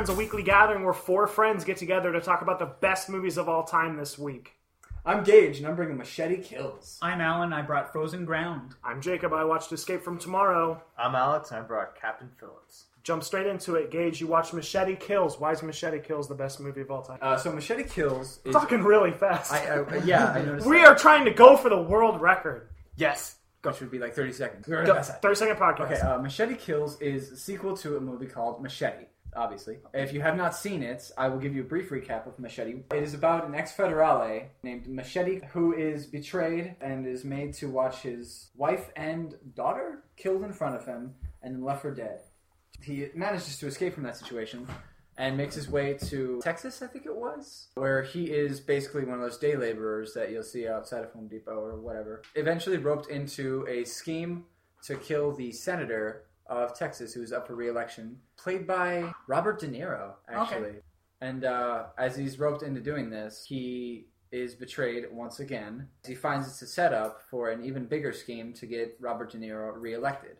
Super Friends, a weekly gathering where four friends get together to talk about the best movies of all time this week. I'm Gage, and I'm bringing Machete Kills. I'm Alan. I brought Frozen Ground. I'm Jacob. I watched Escape from Tomorrow. I'm Alex, and I brought Captain Phillips. Jump straight into it, Gage. You watched Machete Kills. Why is Machete Kills the best movie of all time? Uh, so Machete Kills is. Talking really fast. I, I, yeah, I noticed. we that. are trying to go for the world record. Yes. Which would be like 30 seconds. Go, 30 second podcast. Okay, uh, Machete Kills is a sequel to a movie called Machete, obviously. If you have not seen it, I will give you a brief recap of Machete. It is about an ex federale named Machete who is betrayed and is made to watch his wife and daughter killed in front of him and then left for dead. He manages to escape from that situation and makes his way to Texas, I think it was, where he is basically one of those day laborers that you'll see outside of Home Depot or whatever. Eventually roped into a scheme to kill the senator of Texas who's up for re-election, played by Robert De Niro, actually. And uh, as he's roped into doing this, he is betrayed once again. He finds it's a setup for an even bigger scheme to get Robert De Niro reelected.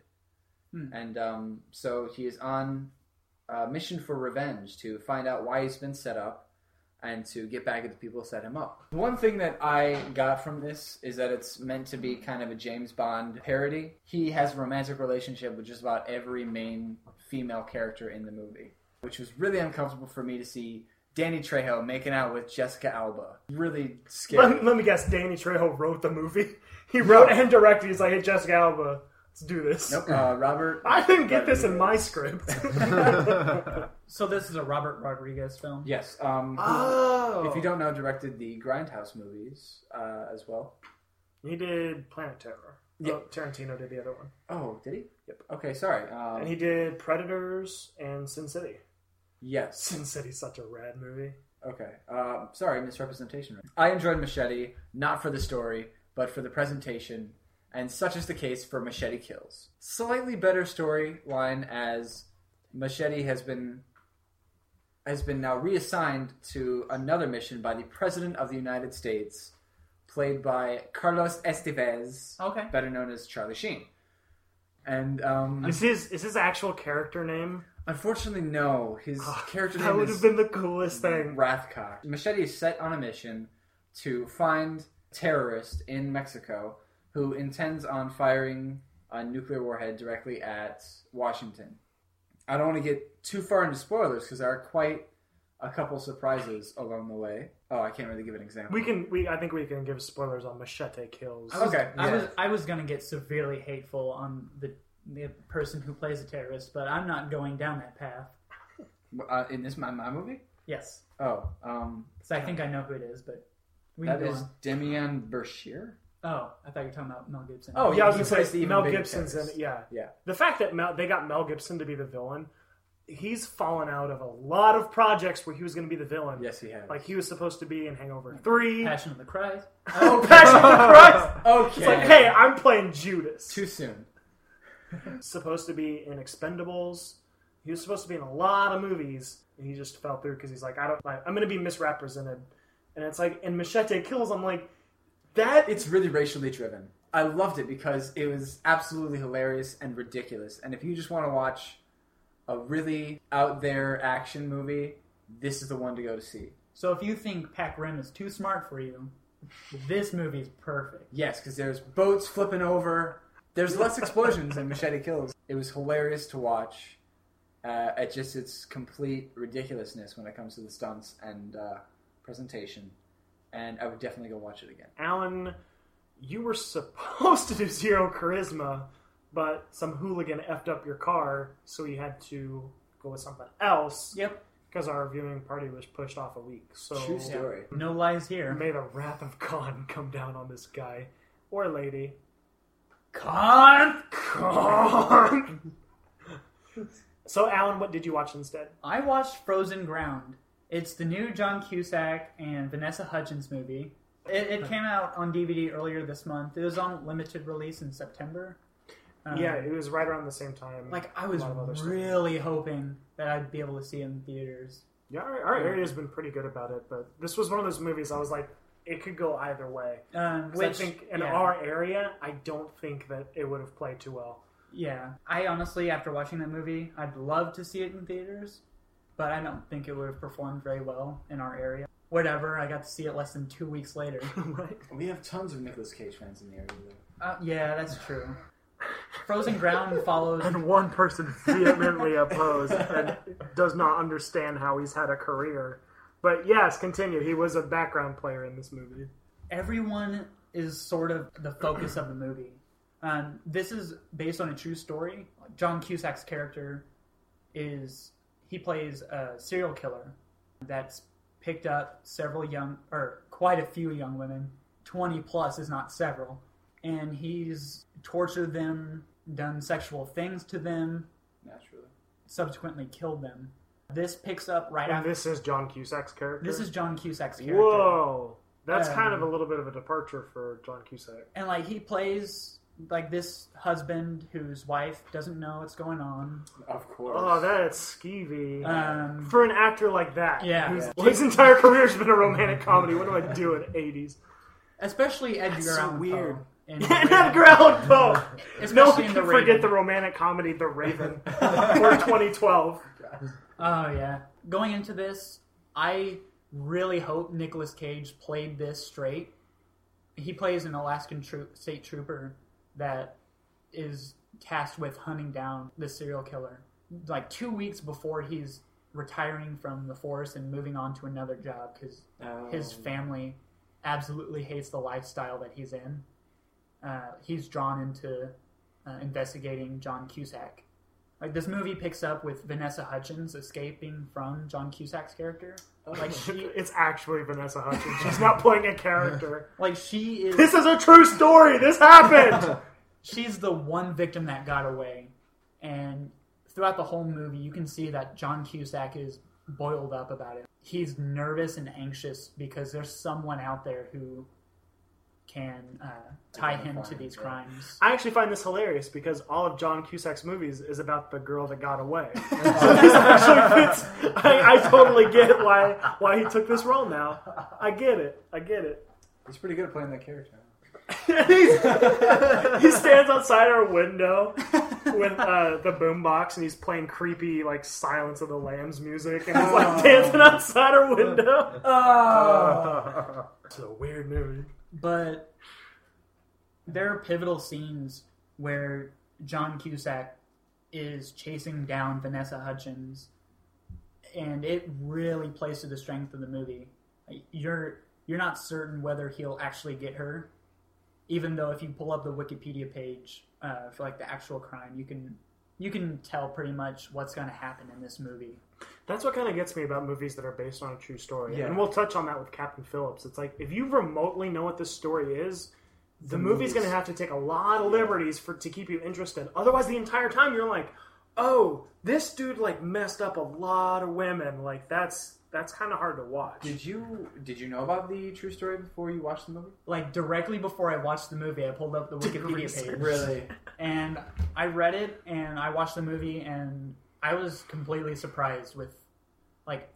And um, so he is on a mission for revenge to find out why he's been set up and to get back at the people who set him up. One thing that I got from this is that it's meant to be kind of a James Bond parody. He has a romantic relationship with just about every main female character in the movie, which was really uncomfortable for me to see Danny Trejo making out with Jessica Alba. Really scary. Let, let me guess. Danny Trejo wrote the movie. He wrote and directed. He's like, hey, Jessica Alba, let's do this. Nope. Uh, Robert. I didn't get this in my script. So this is a Robert Rodriguez film. Yes. Um, who, oh. if you don't know, directed the Grindhouse movies uh, as well. He did Planet Terror. Yeah. Oh, Tarantino did the other one. Oh, did he? Yep. Okay, sorry. Um, And he did Predators and Sin City. yes. Sin City's such a rad movie. Okay. Um, sorry, misrepresentation. I enjoyed Machete, not for the story, but for the presentation, and such is the case for Machete Kills. Slightly better storyline as Machete has been has been now reassigned to another mission by the President of the United States, played by Carlos Estevez, Okay. better known as Charlie Sheen. And um, Is his is his actual character name? unfortunately, no. His character That name would is have been the coolest thing. Rathcock. Machete is set on a mission to find a terrorist in Mexico who intends on firing a nuclear warhead directly at Washington. I don't want to get too far into spoilers because there are quite a couple surprises along the way. Oh, I can't really give an example. We can we I think we can give spoilers on Machete Kills. I was, Okay, I yeah. was I was gonna get severely hateful on the the person who plays a terrorist, but I'm not going down that path. uh, in this my, my movie. Yes, Oh, um, because I think I know who it is, but we can that on. Demian Bichir. Oh, I thought you were talking about Mel Gibson. Oh, yeah, I was he gonna plays say the even Mel bigger Gibson's in terrorist. Yeah, Yeah. the fact that Mel, they got Mel Gibson to be the villain, he's fallen out of a lot of projects where he was going to be the villain. Yes, he has. Like he was supposed to be in Hangover Three. Passion of the Christ. Oh, Passion of the Christ! okay. It's like, hey, I'm playing Judas. too soon. supposed to be in Expendables. He was supposed to be in a lot of movies, and he just fell through because he's like, I don't, like, I'm going to be misrepresented. And it's like, in Machete Kills, I'm like, that It's really racially driven. I loved it because it was absolutely hilarious and ridiculous. And if you just want to watch a really out there action movie, this is the one to go to see. So if you think Pac Rim is too smart for you, this movie is perfect. Yes, because there's boats flipping over. There's less explosions in Machete Kills. It was hilarious to watch uh, at just its complete ridiculousness when it comes to the stunts and uh, presentation. And I would definitely go watch it again. Alan, you were supposed to do Zero Charisma, but some hooligan effed up your car, so you had to go with something else. Yep. Because our viewing party was pushed off a week. So True story. No lies here. may the wrath of God come down on this guy or lady. Con. Con. so, Alan, what did you watch instead? I watched Frozen Ground. It's the new John Cusack and Vanessa Hudgens movie. It, it came out on DVD earlier this month. It was on limited release in September. Um, yeah, it was right around the same time. like I was other stuff. really hoping that I'd be able to see it in theaters. Yeah, our, our area's been pretty good about it, but this was one of those movies I was like, it could go either way. Um, which I think in yeah. our area, I don't think that it would have played too well. Yeah, I honestly, after watching that movie, I'd love to see it in theaters, but I don't think it would have performed very well in our area. Whatever, I got to see it less than two weeks later. right? We have tons of Nicolas Cage fans in the area. Though. Uh, yeah, that's true. Frozen Ground follows. And one person vehemently opposed and does not understand how he's had a career. But yes, continue. He was a background player in this movie. Everyone is sort of the focus of the movie. Um, this is based on a true story. John Cusack's character is he plays a serial killer that's picked up several young or quite a few young women, twenty plus is not several, and he's tortured them, done sexual things to them, Naturally. subsequently killed them. This picks up right And after. this is John Cusack's character. This is John Cusack's character. Whoa, that's Um, kind of a little bit of a departure for John Cusack. and like he plays like this husband whose wife doesn't know what's going on. Of course. Oh, that's skeevy. Um, for an actor like that, Yeah. who's, Yeah. well, his entire career has been a romantic comedy. What do I do in '80s? especially Edgar so Allan weird. Poe. And Edgar Allan Poe. No one can the forget Raven. the romantic comedy The Raven or 2012. Oh yeah. Going into this, I really hope Nicolas Cage played this straight. He plays an Alaskan tro- state trooper that is tasked with hunting down the serial killer. Like two weeks before he's retiring from the force and moving on to another job because his Um, family absolutely hates the lifestyle that he's in. Uh, he's drawn into uh, investigating John Cusack. Like this movie picks up with Vanessa Hudgens escaping from John Cusack's character. Oh. Like she, It's actually Vanessa Hudgens. She's not playing a character. like she is, This is a true story. This happened. she's the one victim that got away, and throughout the whole movie, you can see that John Cusack is boiled up about it. He's nervous and anxious because there's someone out there who can uh, tie him to these yeah. crimes. I actually find this hilarious because all of John Cusack's movies is about the girl that got away. so this actually fits. I, I totally get why why he took this role now. I get it. I get it. He's pretty good at playing that character. He stands outside our window with uh, the boombox and he's playing creepy like Silence of the Lambs music and he's like dancing outside our window. Oh. It's a weird movie. But there are pivotal scenes where John Cusack is chasing down Vanessa Hudgens, and it really plays to the strength of the movie. You're you're not certain whether he'll actually get her, even though if you pull up the Wikipedia page uh, for like the actual crime, you can you can tell pretty much what's going to happen in this movie. That's what kind of gets me about movies that are based on a true story. Yeah. And we'll touch on that with Captain Phillips. It's like if you remotely know what this story is, the, movie's movie's- going to have to take a lot of liberties for to keep you interested. Otherwise, the entire time you're like, "Oh, this dude like messed up a lot of women." Like that's that's kind of hard to watch. Did you did you know about the true story before you watched the movie? Like directly before I watched the movie, I pulled up the Wikipedia page. Really? and I read it and I watched the movie and I was completely surprised with like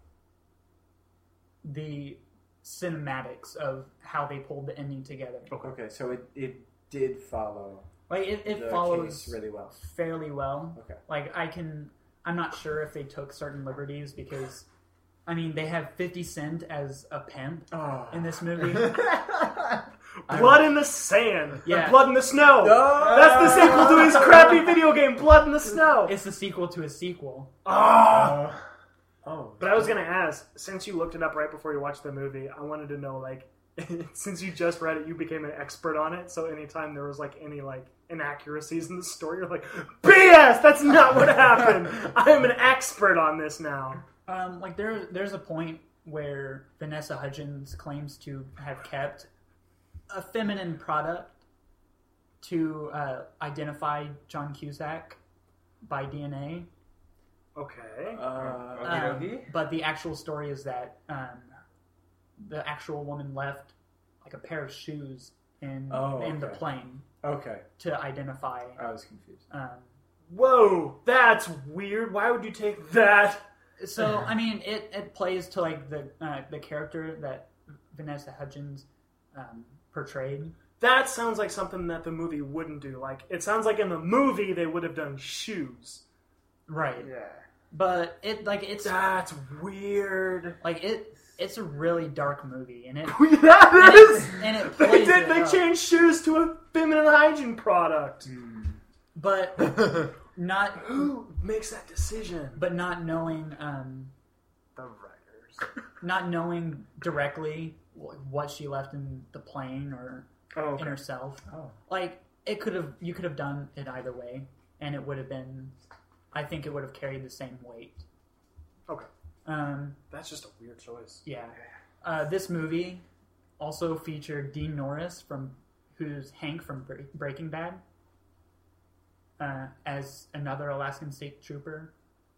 the cinematics of how they pulled the ending together. Okay, so it, it did follow Like it, it follows really well. fairly well. Okay. Like I can I'm not sure if they took certain liberties because I mean they have 50 Cent as a pimp Oh. in this movie. Blood in the Sand. Yeah. Or Blood in the Snow. No! That's the sequel to his crappy video game, Blood in the Snow. it's the sequel to a sequel. Ah. Oh. But I was gonna ask, since you looked it up right before you watched the movie, I wanted to know, like, since you just read it, you became an expert on it. So anytime there was like any like inaccuracies in the story, you're like, BS! That's not what happened. I am an expert on this now. Um, like there, there's a point where Vanessa Hudgens claims to have kept a feminine product to uh, identify John Cusack by DNA. Okay. Uh, Um, but the actual story is that um, the actual woman left like a pair of shoes in Oh, the plane okay, to identify. I was confused. Um, Whoa, that's weird. Why would you take that? so I mean, it, it plays to like the uh, the character that Vanessa Hudgens um, portrayed. That sounds like something that the movie wouldn't do. Like, it sounds like in the movie they would have done shoes. Right. Yeah. but it like it's That's weird. like it it's a really dark movie, and it that and is. it, and it They did. it They up. changed shoes to a feminine hygiene product. but not Who makes that decision? but not knowing um, The writers. not knowing directly what she left in the plane or Oh, in herself. Oh. Like it could have you could have done it either way, and it would have been. I think it would have carried the same weight. Okay. Um, that's just a weird choice. yeah. Uh, this movie also featured Dean Norris from who's Hank from Bre- Breaking Bad uh, as another Alaskan state trooper.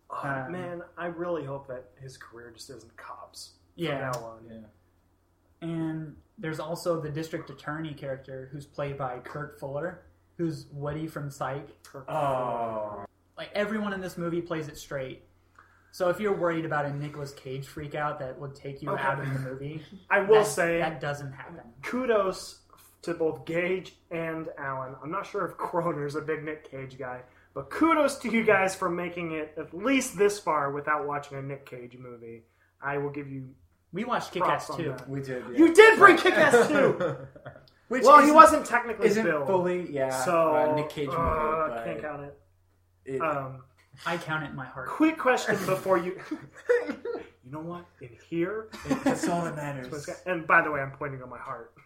Oh, Um, man, I really hope that his career just isn't cops. Yeah. From now on. Yeah. And there's also the district attorney character who's played by Kurt Fuller, who's Woody from Psych. Oh. Like everyone in this movie plays it straight. So if you're worried about a Nicolas Cage freakout that would take you Okay. out of the movie, I will that, say that doesn't happen. kudos to both Gage and Alan. I'm not sure if Kroner's a big Nick Cage guy, but kudos to you guys for making it at least this far without watching a Nick Cage movie. I will give you. We watched Kick Ass too. that. We did. Yeah. You did bring Kick-Ass too. Which well, he wasn't technically Isn't billed, fully, yeah. so uh, Nick Cage movie, uh, but can't count it. it- Um, I count it in my heart. quick question before you. you know what? In here, that's all that matters. and by the way, I'm pointing on my heart.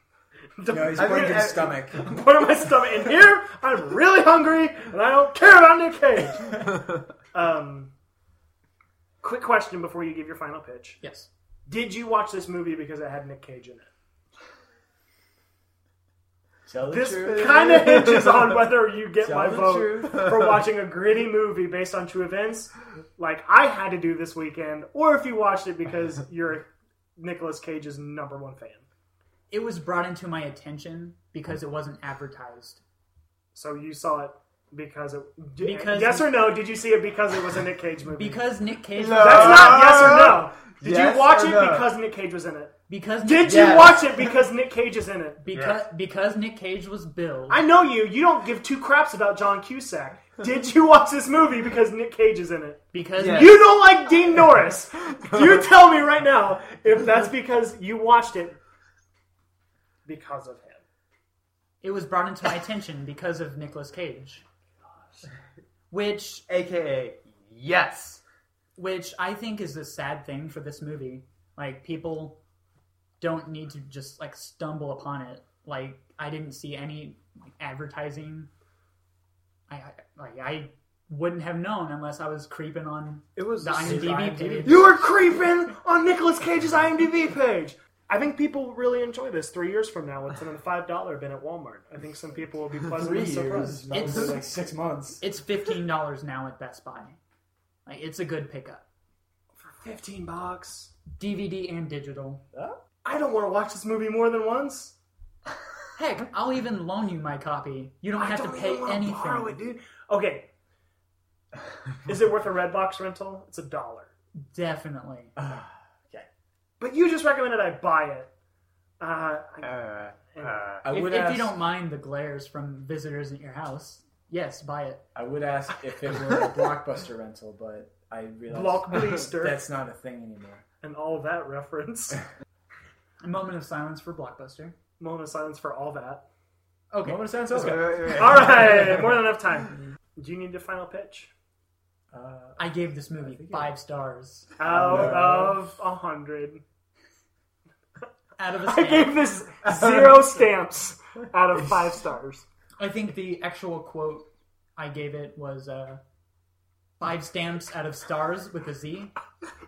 No, he's pointing to his stomach. I'm pointing my stomach. In here, I'm really hungry, and I don't care about Nick Cage. Um, quick question before you give your final pitch: Yes. Did you watch this movie because it had Nick Cage in it? Tell the This kind of hinges on whether you get Tell my vote for watching a gritty movie based on true events, like I had to do this weekend, or if you watched it because you're Nicolas Cage's number one fan. It was brought into my attention because it wasn't advertised. So you saw it because it. d- Because- yes or no? Did you see it because it was a Nick Cage movie? Because Nick Cage No. that's not yes or no. Did Yes you watch or it no? because Nick Cage was in it? Because Did Nick, you Yes. watch it because Nick Cage is in it? because Yes. because Nick Cage was billed. I know you. You don't give two craps about John Cusack. Did you watch this movie because Nick Cage is in it? because Yes. You don't like Dean Norris. You tell me right now if that's because you watched it because of him. it was brought into my attention because of Nicolas Cage. Which AKA, yes. which I think is a sad thing for this movie. Like people don't need to just like stumble upon it. Like I didn't see any like, advertising. I, I like I wouldn't have known unless I was creeping on It was the IMDb IMDb. page. You were creeping on Nicolas Cage's IMDb page. I think people will really enjoy this three years from now. It's in a five dollar bin at Walmart. I think some people will be Three pleasantly years. surprised. It's- really like six months. It's fifteen dollars now at Best Buy. Like it's a good pickup. For fifteen bucks. DVD and digital. I don't want to watch this movie more than once. Heck, I'll even loan you my copy. You don't I have don't to pay even wanna borrow it, anything. dude. Okay. Is it worth a Redbox rental? It's a dollar. Definitely. Okay. But you just recommended I buy it. Uh, I, Uh, uh, I If, would if ask. you don't mind the glares from visitors at your house, yes, buy it. I would ask if it were a blockbuster rental, but I realize Blockbuster. that's not a thing anymore. and all that reference. A moment of silence for Blockbuster. Moment of silence for all that. Okay. Moment of silence. wait, Okay. wait, wait. All right, more than enough time. Do you need a final pitch? Uh, I gave this movie think it- five stars Out no. of a hundred. out of a I stamp. gave this zero stamps out of five stars. I think the actual quote I gave it was uh, five stamps out of stars with a Z.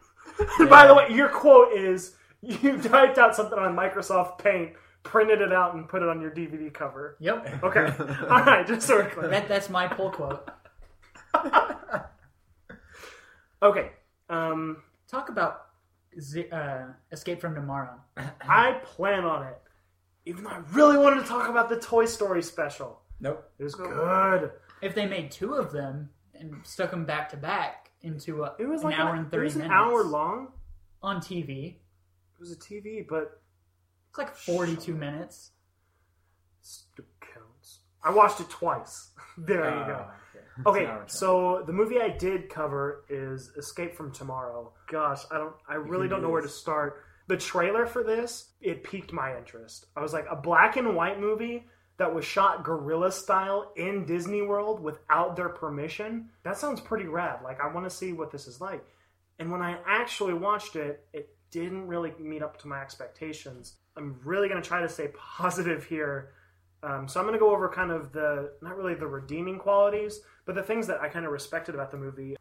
By the way, your quote is you typed out something on Microsoft Paint, printed it out, and put it on your DVD cover. Yep. Okay. All right, just so we're clear. That, that's my pull quote. Okay. Um, Talk about Z- uh, Escape from Tomorrow. I plan on it. Even though I really wanted to talk about the Toy Story special. nope. It was good. If they made two of them and stuck them back to back into a, It was an like hour an, and it 30 was an minutes hour long. on TV, It was a TV, but it's like 42 minutes. still counts. I watched it twice. there you go. Uh, okay. Okay, an hour so the movie I did cover is Escape from Tomorrow. Gosh, I don't, I really can don't do know where to this. start. The trailer for this, it piqued my interest. I was like, a black and white movie that was shot guerrilla style in Disney World without their permission. That sounds pretty rad. Like, I want to see what this is like. And when I actually watched it, it didn't really meet up to my expectations. I'm really going to try to stay positive here. Um, so I'm going to go over kind of the, not really the redeeming qualities, but the things that I kind of respected about the movie.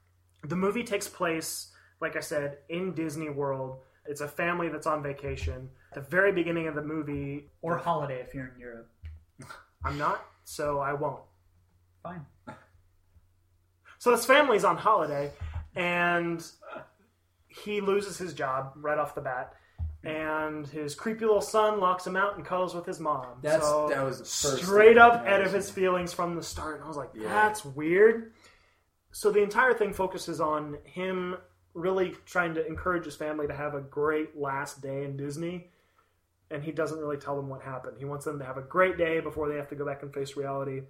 The movie takes place, like I said, in Disney World. It's a family that's on vacation. At the very beginning of the movie, Or holiday if you're in Europe. I'm not, so I won't. Fine. So this family's on holiday, and he loses his job right off the bat. And his creepy little son locks him out and cuddles with his mom. That's- so that was the first straight up out of his feelings from the start. And I was like, Yeah. that's weird. So the entire thing focuses on him really trying to encourage his family to have a great last day in Disney. And he doesn't really tell them what happened. He wants them to have a great day before they have to go back and face reality.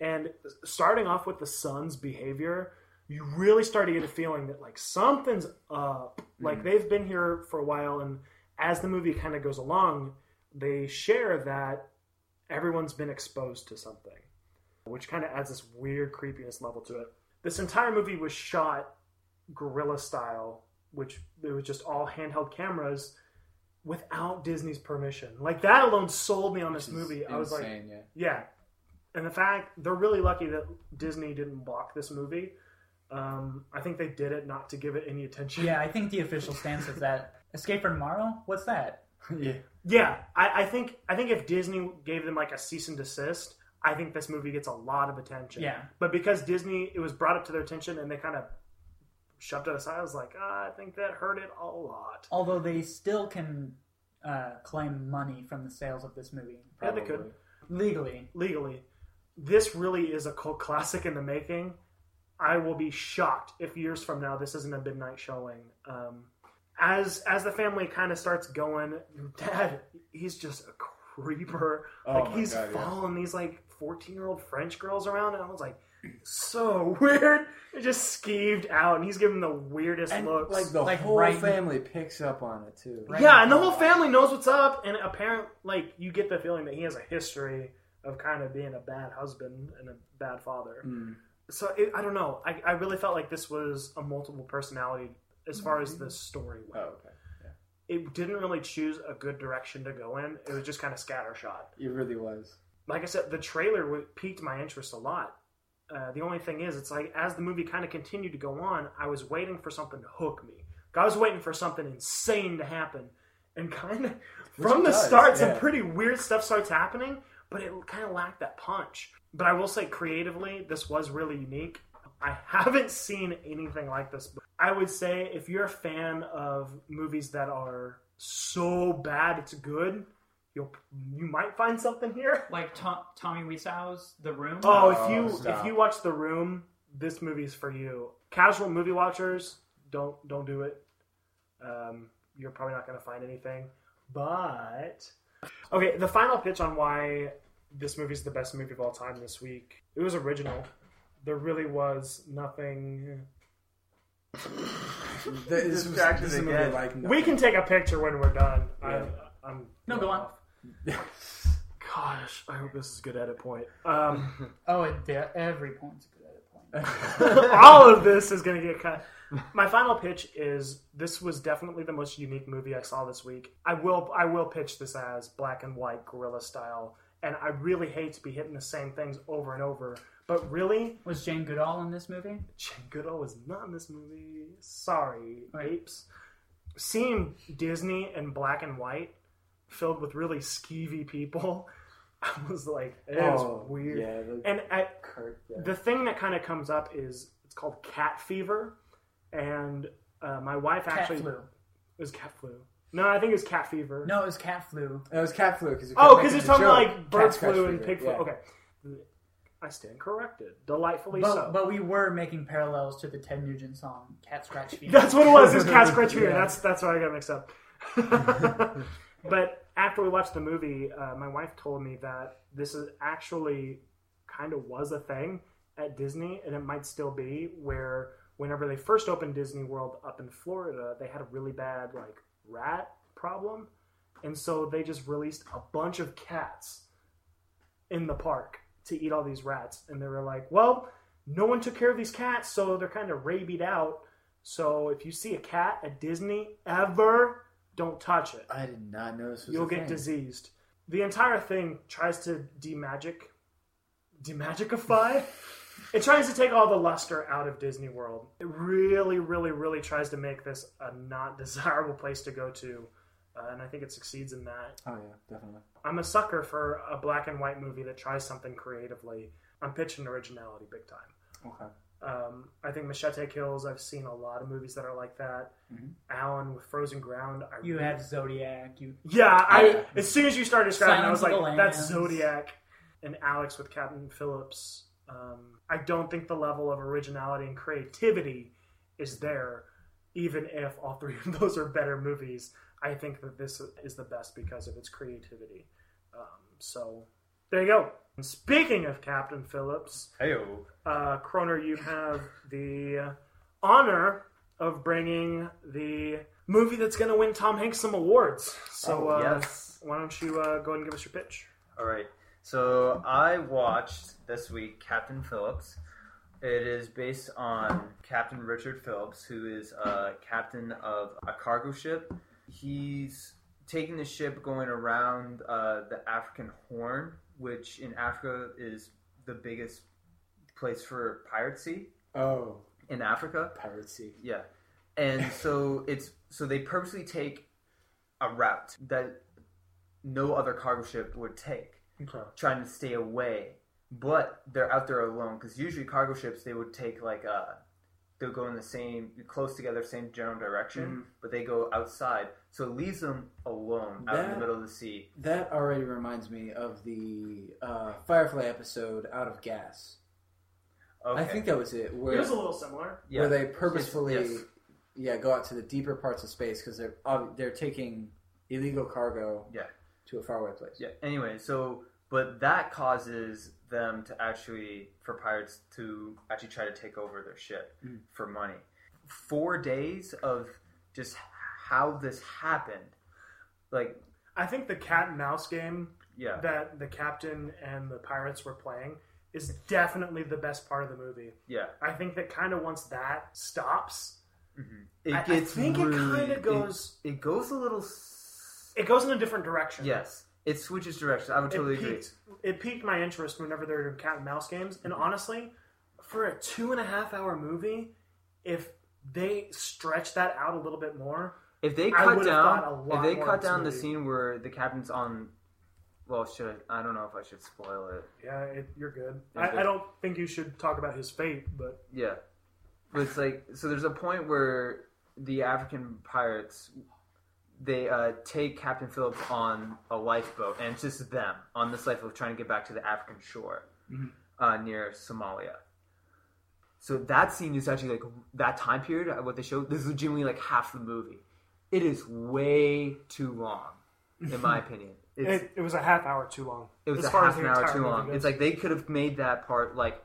And starting off with the son's behavior, you really start to get a feeling that like something's up. Like mm. they've been here for a while, and as the movie kind of goes along, they share that everyone's been exposed to something, which kind of adds this weird creepiness level to it. This entire movie was shot guerrilla style, which it was just all handheld cameras without Disney's permission. Like that alone sold me on this Which is movie. I was like, yeah. yeah. And the fact they're really lucky that Disney didn't block this movie. Um, I think they did it not to give it any attention. Yeah, I think the official stance is that Escape from Tomorrow. What's that? yeah. Yeah, I, I think I think if Disney gave them like a cease and desist, I think this movie gets a lot of attention. Yeah. But because Disney, it was brought up to their attention and they kind of shoved it aside. I was like, ah, I think that hurt it a lot. Although they still can uh, claim money from the sales of this movie Yeah, they could legally. legally. This really is a cult classic in the making. I will be shocked if years from now this isn't a midnight showing. Um, as as the family kind of starts going, Dad, he's just a creeper. Oh like he's God, yeah. following these like fourteen year old French girls around, and I was like, so weird. It just skeeved out, and he's giving the weirdest And looks. like the Like, whole right- family picks up on it too. Right. yeah, and the whole family knows what's up, and apparently, like you get the feeling that he has a history of kind of being a bad husband and a bad father. Mm. So it, I don't know. I, I really felt like this was a multiple personality as far as the story Oh, went. okay. It didn't really choose a good direction to go in. It was just kind of scattershot. It really was. Like I said, the trailer w- piqued my interest a lot. Uh, the only thing is, it's like as the movie kind of continued to go on, I was waiting for something to hook me. I was waiting for something insane to happen, and kind of from the does, start, some pretty weird stuff starts happening. But it kind of lacked that punch. But I will say, creatively, this was really unique. I haven't seen anything like this. I would say if you're a fan of movies that are so bad it's good, you'll you might find something here. Like Tom, Tommy Wiseau's The Room. Oh, if Oh, you stop. if you watch The Room, this movie's for you. Casual movie watchers, don't don't do it. Um, you're probably not going to find anything. But okay, the final pitch on why this movie's the best movie of all time this week. It was original. There really was nothing. This, was, Distracted this is a movie again. like We can take a picture when we're done. Yeah. I, I'm No, go on. Gosh, I hope this is a good edit point. Um, Oh, it, yeah, every point's a good edit point. all of this is going to get cut. My final pitch is this was definitely the most unique movie I saw this week. I will I will pitch this as black and white guerrilla style, and I really hate to be hitting the same things over and over. But really, Was Jane Goodall in this movie? Jane Goodall was not in this movie. Sorry, Right. apes. Seeing Disney in black and white, filled with really skeevy people, I was like, it was oh, weird. Yeah, the And I, Kurt. Yeah. the thing that kind of comes up is it's called cat fever, and uh, my wife Cat actually flu. it was cat flu. No, I think it was cat fever. No, it was cat flu. It was cat flu because oh, because it's talking about like bird flu and pig flu. Yeah. Okay, I stand corrected. Delightfully But, so. but we were making parallels to the Ted Nugent song "Cat Scratch Fever." That's what it was. It was cat scratch fever. Yeah. That's that's why I got mixed up. but after we watched the movie, uh, my wife told me that this is actually kind of was a thing, at Disney, and it might still be, where whenever they first opened Disney World up in Florida, they had a really bad like rat problem, and so they just released a bunch of cats in the park to eat all these rats, and they were like, well, no one took care of these cats, so they're kind of rabied out. So if you see a cat at Disney ever, don't touch it. I did not know this was. You'll get thing. diseased. The entire thing tries to demagic, demagicify. it tries to take all the luster out of Disney World. It really, really, really tries to make this a not desirable place to go to, uh, and I think it succeeds in that. Oh yeah, definitely. I'm a sucker for a black and white movie that tries something creatively. I'm pitching originality big time. Okay. Um, I think Machete Kills. I've seen a lot of movies that are like that. Mhm. Alan with Frozen Ground. I You really- have Zodiac. You yeah. I Yeah. as soon as you started describing, it, I was like, that's Zodiac. And Alex with Captain Phillips. Um, I don't think the level of originality and creativity is there, even if all three of those are better movies. I think that this is the best because of its creativity. Um, so there you go. And speaking of Captain Phillips, Heyo. uh, Kroner, you have the honor of bringing the movie that's going to win Tom Hanks some awards. So, Oh, uh, why don't you uh, go ahead and give us your pitch? All right. So I watched this week Captain Phillips. It is based on Captain Richard Phillips, who is a captain of a cargo ship. He's taking the ship going around uh, the African Horn, which in Africa is the biggest place for piracy Oh, in Africa. piracy. Yeah. And so it's so they purposely take a route that no other cargo ship would take, Okay. trying to stay away. But they're out there alone because usually cargo ships they would take like uh they'll go in the same close together, same general direction, Mhm. but they go outside, so it leaves them alone out in the That- middle of the sea. That already reminds me of the uh, Firefly episode "Out of Gas." Okay. I think that was it, where It was a little similar. yeah. where they purposefully, Yes. yeah, go out to the deeper parts of space because they're they're taking illegal cargo, Yeah. to a faraway place. Yeah. Anyway, so but that causes them to actually for pirates to actually try to take over their ship Mm. for money. Four days of just how this happened, like I think the cat and mouse game yeah, that the captain and the pirates were playing is definitely the best part of the movie. yeah. I think that kind of once that stops, hmm It I, I think really, it kind of goes. It, it goes a little. s- It, goes in a different direction. Yes, it switches directions. I would totally it agree. it piqued my interest whenever they were doing cat and mouse games. And mm-hmm. honestly, for a two and a half hour movie, if they stretch that out a little bit more, If they cut down, lot if they cut down the scene where the captain's on, well, should I, I don't know if I should spoil it. yeah, it, you're good. I, good. I don't think you should talk about his fate, but Yeah, but it's like so. There's a point where the African pirates they uh, take Captain Phillips on a lifeboat, and it's just them on this lifeboat trying to get back to the African shore Mhm. uh, near Somalia. So that scene is actually like that time period. uh, What they show this is legitimately like half the movie. It is way too long, in my opinion. It, it was a half hour too long. it was as a half an hour too long. goes. It's like they could have made that part like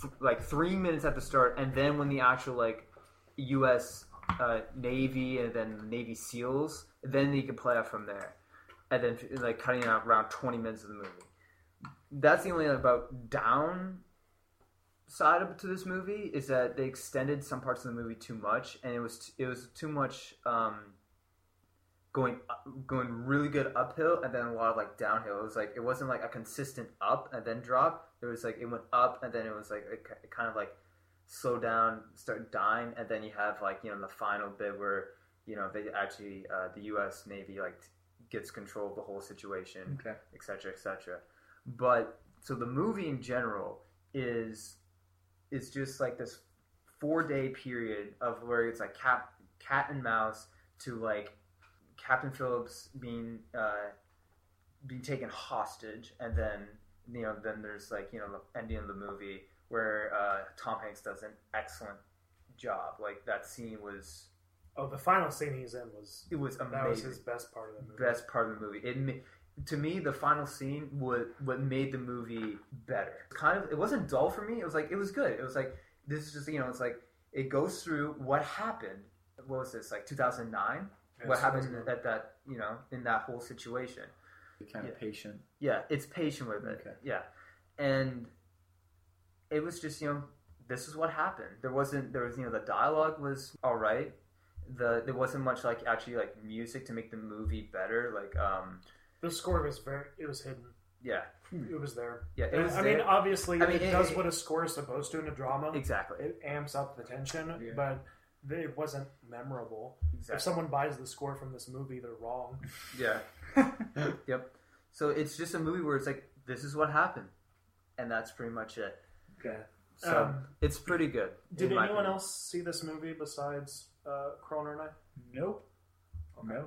th- like three minutes at the start, and then when the actual like U.S. Uh, Navy and then Navy SEALs, then you can play out from there, and then like cutting out around twenty minutes of the movie. That's the only about down side to this movie is that they extended some parts of the movie too much, and it was it was too much. Um, going going really good uphill and then a lot of like downhill. It was like it wasn't like a consistent up and then drop. It was like it went up and then it was like it, it kind of like slow down, start dying, and then you have like you know the final bit where you know they actually uh, the U.S. Navy like gets control of the whole situation, Okay. et cetera, et cetera. But so the movie in general is is just like this four day period of where it's like cat cat and mouse to like Captain Phillips being uh, being taken hostage, and then you know then there's like you know the ending of the movie where uh, Tom Hanks does an excellent job. Like that scene was oh, the final scene he's in was it was amazing. that was amazing. his best part of the movie. Best part of the movie. It to me the final scene what what made the movie better. Kind of, it wasn't dull for me. It was like it was good. It was like this is just you know it's like it goes through what happened. What was this like 2009? what happened mm-hmm. at that you know in that whole situation? kind of Yeah. patient. Yeah, it's patient with it. Okay. Yeah, and it was just you know this is what happened. There wasn't there was you know the dialogue was all right. The there wasn't much like actually like music to make the movie better. Like um The score was very. It was hidden. yeah It was there. yeah it was I there. mean, obviously, I mean, it, it- does it- what a score is supposed to in a drama. exactly It amps up the tension, Yeah. but it wasn't memorable. If someone buys the score from this movie, they're wrong. yeah yep. So it's just a movie where it's like this is what happened, and that's pretty much it. Okay. So Um, it's pretty good. Did anyone opinion. else see this movie besides uh, Kroner and I? Nope. No.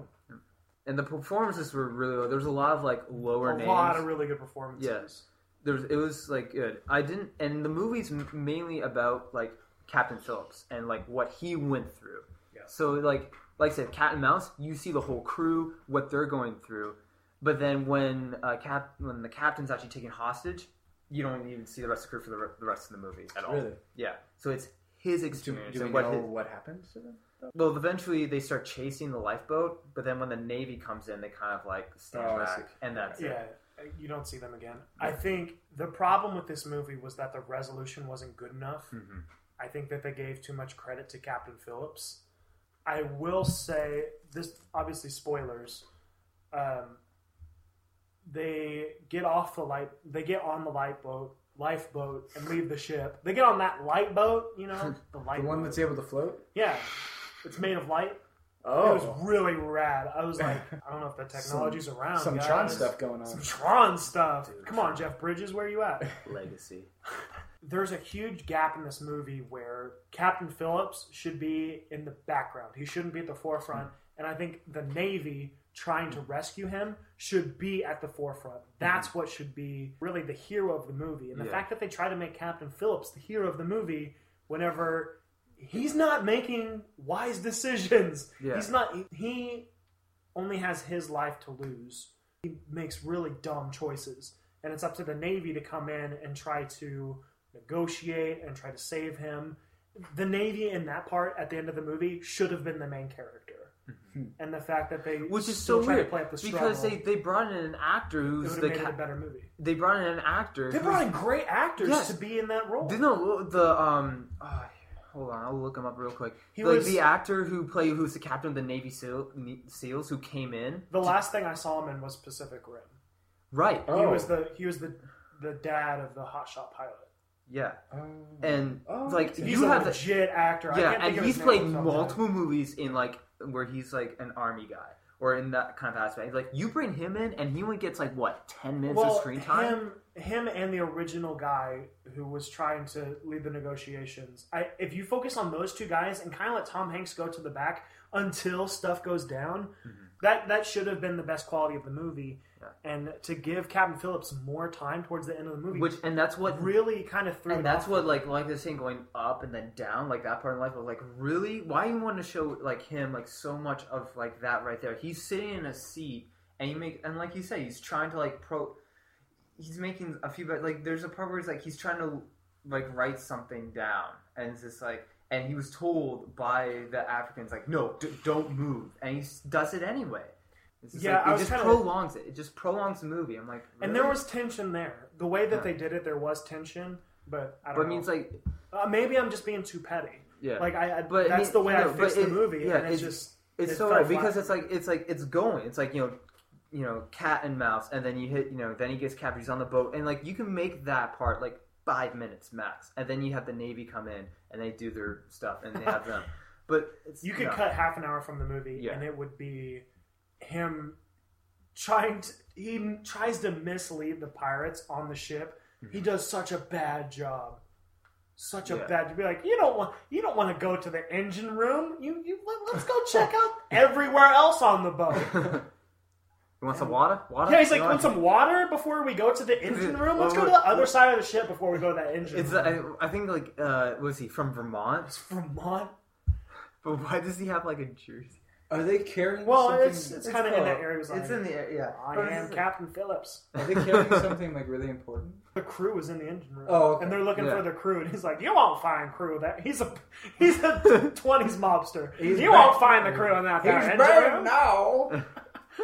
And the performances were really. There was a lot of like lower a names. lot of really good performances. Yes. There's it was like good. I didn't, and the movie's m- mainly about like Captain Phillips and like what he went through. Yeah. So like like I said, Cat and Mouse, you see the whole crew, what they're going through, but then when uh, cap when the captain's actually taken hostage, you don't even see the rest of the crew for the, re- the rest of the movie at all. Really? Yeah. So it's his Do, experience do we and what know his, what happens to them? Well, eventually they start chasing the lifeboat, but then when the navy comes in, they kind of like stand Oh, back, and that's Yeah, it. you don't see them again. I think the problem with this movie was that the resolution wasn't good enough. Mhm. I think that they gave too much credit to Captain Phillips. I will say this obviously spoilers. Um, they get off the light. They get on the light boat, lifeboat, and leave the ship. They get on that light boat. You know, the light. The one boat. that's able to float? yeah, it's made of light. Oh. It was oh. really rad. I was like, I don't know if the technology's around. Some guys. Tron stuff going on. Some. Tron stuff. Dude, Come on, Jeff Bridges, where you at? Legacy. There's a huge gap in this movie where Captain Phillips should be in the background. He shouldn't be at the forefront. And I think the Navy trying to rescue him should be at the forefront. Mm-hmm. That's what should be really the hero of the movie. And the Yeah. fact that they try to make Captain Phillips the hero of the movie whenever he's not making wise decisions. Yeah. He's not he only has his life to lose. He makes really dumb choices. And it's up to the Navy to come in and try to negotiate and try to save him. The Navy in that part at the end of the movie should have been the main character. Mm-hmm. Hmm. And the fact that they Which is so try weird to play up the because they, they brought in an actor it who's would the have made it a ca- better movie. they brought in an actor. They brought in great actors Yes. to be in that role. Did no the um. oh, hold on, I'll look him up real quick. He like was- the actor who played who's the captain of the Navy Seal, SEALs who came in. The last thing I saw him in was Pacific Rim. Right. Oh. He was oh. the he was the the dad of the hotshot pilot. Yeah. Oh. And Oh, like. He's you a have the legit actor. I yeah, can't and of he's played name off the top of my head. multiple movies in like where he's like an army guy or in that kind of aspect. Like you bring him in, and he only gets like what ten minutes well, of screen time. Him, him, and the original guy who was trying to lead the negotiations. I, if you focus on those two guys and kind of let Tom Hanks go to the back until stuff goes down, mm-hmm. that that should have been the best quality of the movie. Yeah. And to give Captain Phillips more time towards the end of the movie, Which and that's what really kind of threw. and that's what like like this thing going up and then down like that part of life was like really why you want to show like him like so much of like that right there he's sitting in a seat and you make and like you say he's trying to like pro he's making a few but like there's a part where he's like he's trying to like write something down and it's just like and he was told by the Africans like no d- don't move and he does it anyway it's just Yeah, like, I it was just kinda- prolongs it it just prolongs the movie I'm like and there was tension there. The way that Yeah. they did it, there was tension. But I don't but it know. means like uh, maybe I'm just being too petty. yeah Like I, I But I that's mean, the way I fixed but the movie. yeah, and it's, it's- just It's it so right because it's like it's like it's going. It's like you know, you know, cat and mouse, and then you hit you know, then he gets captured. He's on the boat, and like you can make that part like five minutes max, and then you have the navy come in and they do their stuff, and they have them. But it's, you could no. cut half an hour from the movie, Yeah. and it would be him trying to. He tries to mislead the pirates on the ship. He does such a bad job. Such a Mm-hmm. Yeah. bad. To be like, you don't want, you don't want to go to the engine room. You, you let, us go check out everywhere else on the boat. you want some water? Water? Yeah, he's like, You want some water before we go to the engine room? Let's go to the other side of the ship before we go to that engine It's room. I, I think like uh, was he from Vermont? It's Vermont. But why does he have like a jersey? Are they carrying? Well, something... it's it's kind of in that area. It's like, in the air, yeah. I But am it's- Captain Phillips. Are they carrying something like really important? The crew was in the engine room. Oh, okay. and they're looking Yeah. for the crew, and he's like, "You won't find crew. That he's a he's a twenties mobster. He's you back. won't find the crew in that there engine room. now.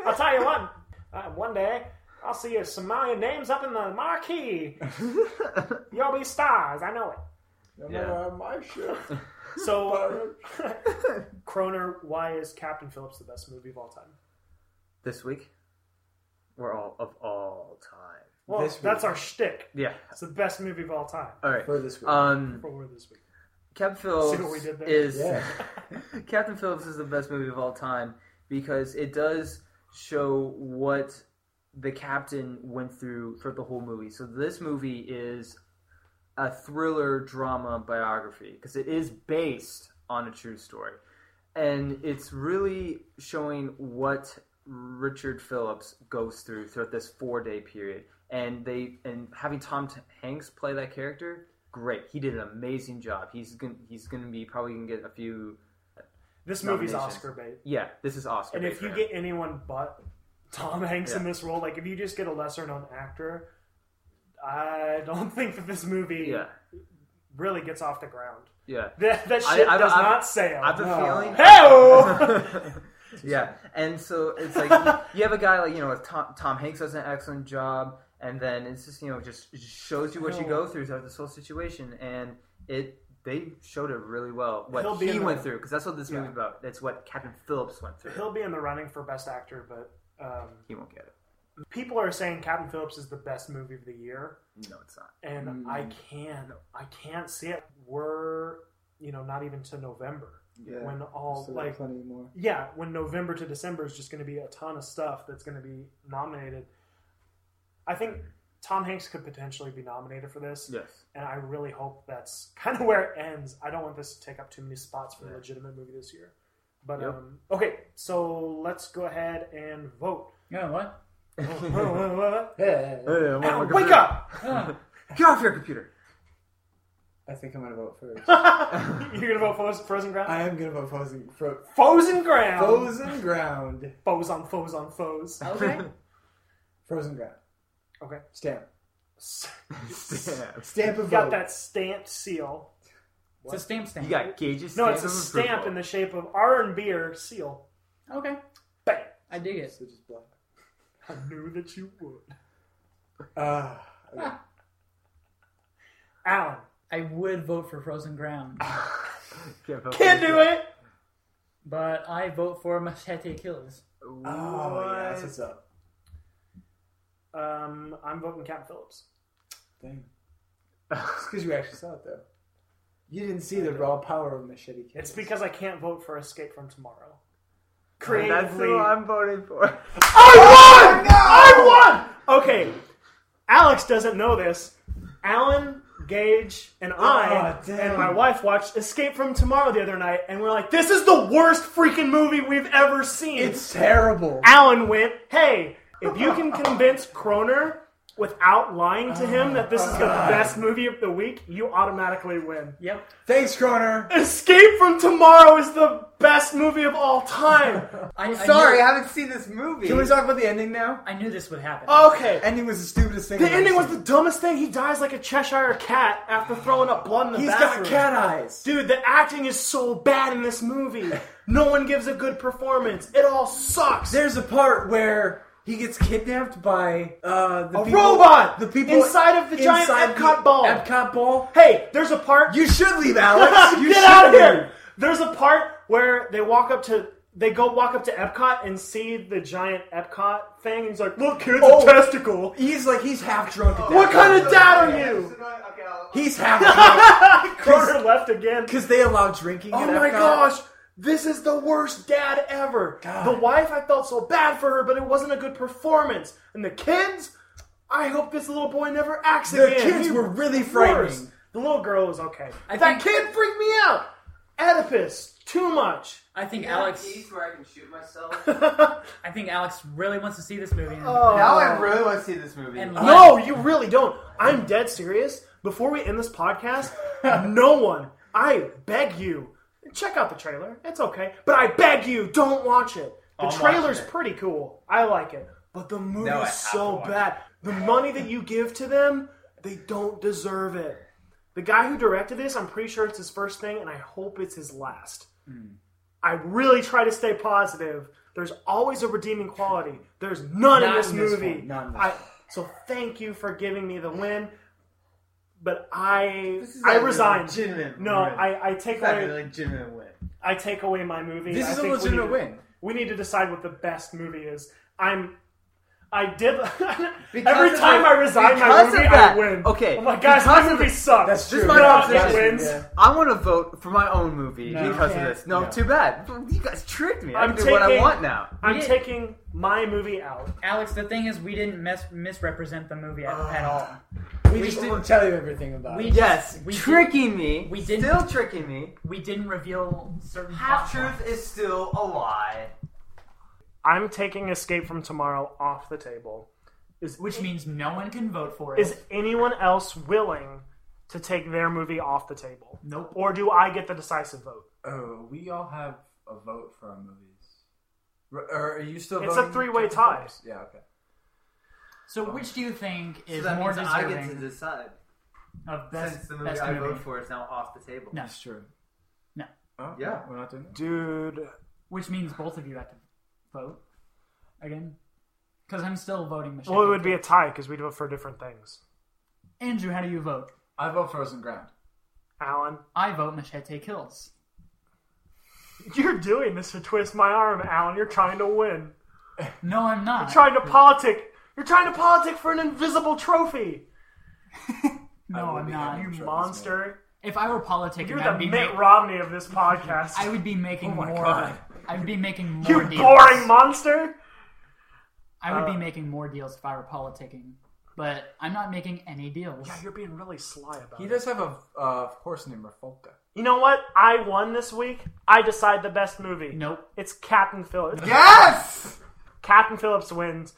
I'll tell you what. Uh, one day, I'll see your Somalian names up in the marquee. You'll be stars. I know it. No Yeah. matter on my ship. So, Kroner, why is Captain Phillips the best movie of all time? this week, we're all of all time. Well, This week. that's our shtick. Yeah. It's the best movie of all time. All right. For this week. Um, For this week. Captain Phillips See what we did there? is Yeah. Captain Phillips is the best movie of all time because it does show what the captain went through for the whole movie. So this movie is a thriller drama biography because it is based on a true story. And it's really showing what Richard Phillips goes through throughout this 4-day period. And they and having Tom Hanks play that character, great. He did an amazing job. He's gonna, he's going to be probably going to get a few uh, This movie's Oscar bait. yeah, this is Oscar. And if you him. get anyone but Tom Hanks in this role, like if you just get a lesser known actor, I don't think that this movie yeah, really gets off the ground. yeah, That, that shit I- does I- not sail. I have a No. feeling. Hey! yeah, and so it's like you, you have a guy like you know Tom, Tom Hanks does an excellent job, and then it's just you know just, just shows you what you go through throughout this whole situation, and it they showed it really well what He'll be he went the- through because that's what this Yeah. movie's about. That's what Captain Phillips went through. He'll be in the running for Best Actor, but um, he won't get it. People are saying Captain Phillips is the best movie of the year, No, it's not. and Mm. I can't, I can't see it. We're, you know, not even to November yeah. when all Still like plenty more. yeah, when November to December is just going to be a ton of stuff that's going to be nominated. I think Tom Hanks could potentially be nominated for this, Yes. and I really hope that's kind of where it ends. I don't want this to take up too many spots for a legitimate movie this year. But Yep. um, okay, so let's go ahead and vote. Yeah, what? Yeah. Alan, wake up! Get off your computer. I think I'm gonna vote first. You're gonna vote Frozen, Frozen Ground? I am gonna vote Frozen. Fro- Frozen Ground. Frozen ground. Foes on foes on foes. okay. Frozen ground. Okay. Stamp. Stamp. Stamp of Got vote. that stamped seal. It's a stamp stamp. You got gauges. No, it's a stamp in the shape of R and beer seal. Okay. Bam. I dig it. So just black. I knew that you would. Uh, Alan. I would vote for Frozen Ground, Can't, vote Can't do it! but I vote for Machete Kills. oh yeah, that's what's up. Um, I'm voting Captain Phillips. Dang. It's because you actually saw it though. You didn't see the raw power of Machete Kills. It's because I can't vote for Escape from Tomorrow. That's Creatively, who I'm voting for. I won! Oh I won! Okay, Alex doesn't know this. Alan, Gage, and oh, I Oh, damn. and my wife watched Escape from Tomorrow the other night, and we're like, "This is the worst freaking movie we've ever seen." It's terrible. Alan went, "Hey, if you can convince Kroner without lying to him that this is the oh, best movie of the week, you automatically win." Yep. Thanks, Kroner. Escape from Tomorrow is the best movie of all time. I, I Sorry, Knew, I haven't seen this movie. Can we talk about the ending now? I knew this would happen. Okay. Ending was the stupidest thing. The I've ever ending was the dumbest thing. He dies like a Cheshire cat after throwing up blood in the He's bathroom. got cat eyes. Dude, the acting is so bad in this movie. No one gives a good performance. It all sucks. There's a part where he gets kidnapped by uh, the a people, robot The people inside of the giant Epcot the ball. Epcot ball. Hey, there's a part. You should leave, Alex. You Get out of here. There's a part where they walk up to. They go walk up to Epcot and see the giant Epcot thing. And he's like, "Look, kid, it's Oh. a testicle." He's like he's half drunk at that What kind of dad are you? He's half drunk Kroner left again. because they allow drinking. Oh at my Epcot. gosh, this is the worst dad ever. God. The wife, I felt so bad for her, but it wasn't a good performance. And the kids, I hope this little boy never acts The again. The kids were really worse. frightening. The little girl was okay. I that think- kid freaked me out. Oedipus, too much. I think Alex. where I can shoot myself. I think Alex really wants to see this movie. Oh. now I really want to see this movie. And- No, you really don't. I'm dead serious. Before we end this podcast, no one, I beg you, check out the trailer. It's okay, but I beg you, don't watch it. The I'm trailer's watching it. pretty cool. I like it, but the movie's I have to so watch bad. The money that you give to them, they don't deserve it. The guy who directed this, I'm pretty sure it's his first thing, and I hope it's his last. Hmm. I really try to stay positive. There's always a redeeming quality. There's none in Not this in this movie. one, not in this I, one. so thank you for giving me the win, but I This is I resign. legitimate No, win. I, I take It's not away a legitimate win. I take away my movie. This I is a think we legitimate need to- win. We need to decide what the best movie is. I'm. I did. Every time I resign my because of movie, that- I win. okay, I'm like, guys, because my movie the- sucks. That's This true. my No, opposition. it wins. Yeah. I want to vote for my own movie No, because of this. No, No. too bad. You guys tricked me. I I'm can do what I want now. I'm Yeah. taking my movie out. Alex, the thing is, we didn't mis- misrepresent the movie at, at ah. all. We just didn't tell you everything about We it. Yes, We tricking me. we didn't- Still tricking me. We didn't reveal certain Half truth is still a lie. I'm taking Escape from Tomorrow off the table. Is which means no one can vote for it. is anyone else willing to take their movie off the table, nope. or do I get the decisive vote? Oh, we all have a vote for our movies. R- Or are you still? It's a three-way tie. Yeah. Okay. So oh. which do you think is So is that more means I get to decide. of best, Since the movie best I movie? vote for is now off the table. No. That's true. No. Oh, Yeah. We're not doing that. Dude, Which means both of you have to vote again. Because I'm still voting Michelle. well, it would be a tie because we'd vote for different things. Andrew, how do you vote? I vote Frozen Ground. Alan, I vote Machete Kills. you're doing this to twist my arm, Alan. You're trying to win. No, I'm not. trying to politic. You're trying to politic for an invisible trophy. no, I will I'm not. You monster. If I were politicking, You're I would the be Mitt ma- Romney of this podcast. I would be making Oh more. God. I would be making more you deals. boring monster. I would Uh, be making more deals if I were politicking, but I'm not making any deals. Yeah, you're being really sly about He it. He does have a uh, horse named Rafalca. You know what? I won this week. I decide the best movie. Nope. It's Captain Phillips. Yes. Captain Phillips wins.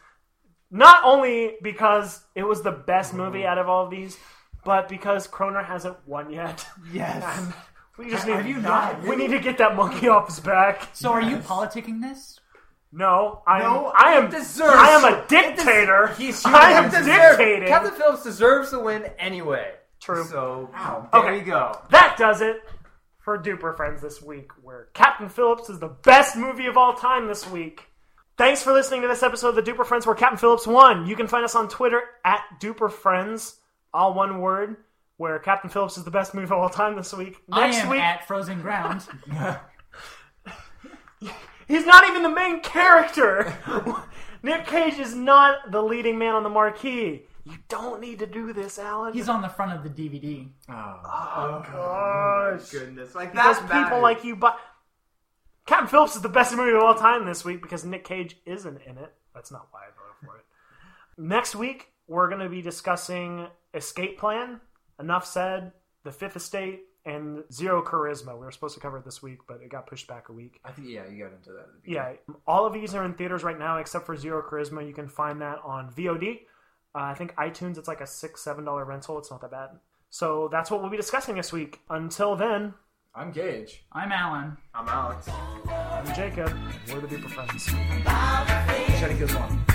Not only because it was the best mm-hmm. movie out of all of these, but because Kroner hasn't won yet. Yes. And we just Have need, you not? We need to get that monkey off his back. So are you politicking this? No, I am. No, I am. deserves- I am a dictator. He's I am Captain dictating. Captain Phillips deserves the win anyway. True. So there Okay. you go. That does it for Duper Friends this week, where Captain Phillips is the best movie of all time this week. Thanks for listening to this episode of the Duper Friends, where Captain Phillips won. You can find us on Twitter at Duper Friends, all one word, where Captain Phillips is the best movie of all time this week. Next I am week, at Frozen Ground. he's not even the main character. Nick Cage is not the leading man on the marquee. You don't need to do this, Alan. He's on the front of the DVD. Oh. oh gosh. Goodness, like because that people matters. like you but Captain Phillips is the best movie of all time this week because Nick Cage isn't in it. That's not why I voted for it. Next week we're going to be discussing Escape Plan, Enough Said, The Fifth Estate, and Zero Charisma. We were supposed to cover it this week, but it got pushed back a week. I think yeah, you got into that. At the beginning. Yeah, all of these are in theaters right now except for Zero Charisma. You can find that on VOD. Uh, I think iTunes it's like a six seven dollar rental. It's not that bad. So that's what we'll be discussing this week. Until then, I'm Gage. I'm Alan. I'm Alex. I'm Jacob. We're the Duper Friends. Machete kills one.